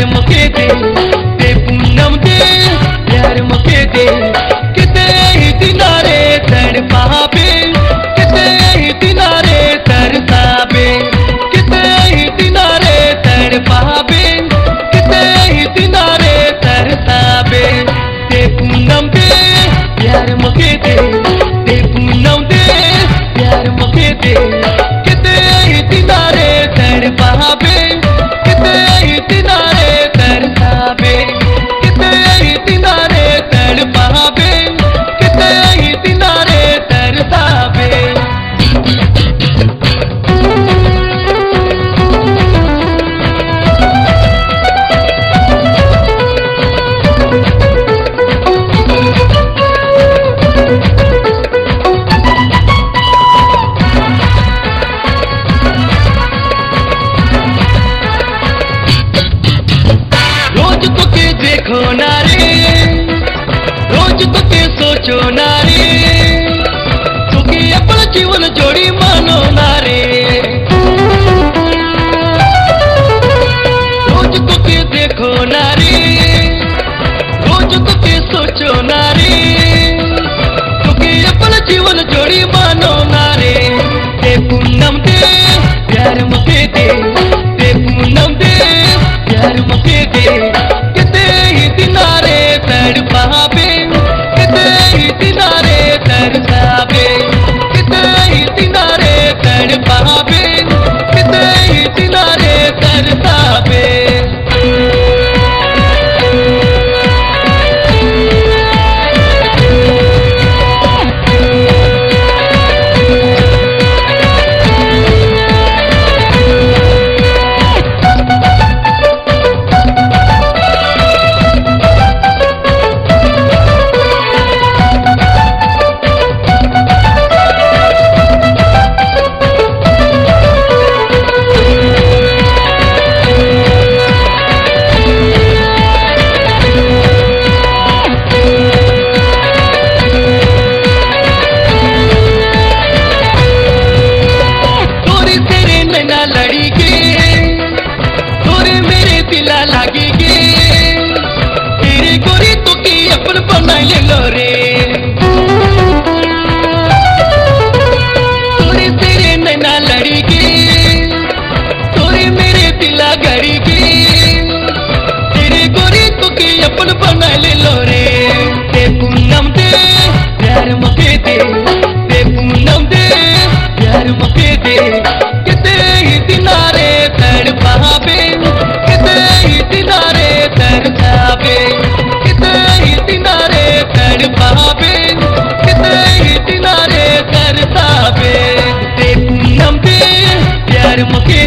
प्यार मुखे दे ते पूनम दे प्यार मुखे दे। किते ही दिनारे तड़ पाबे किते ही दिनारे तड़ साबे किते ही दिनारे तड़ पाबे किते ही दिनारे तड़ साबे ते पूनम दे प्यार मुखे दे। देखो नारी रोज कुछ सोचो नारी। flores. முகே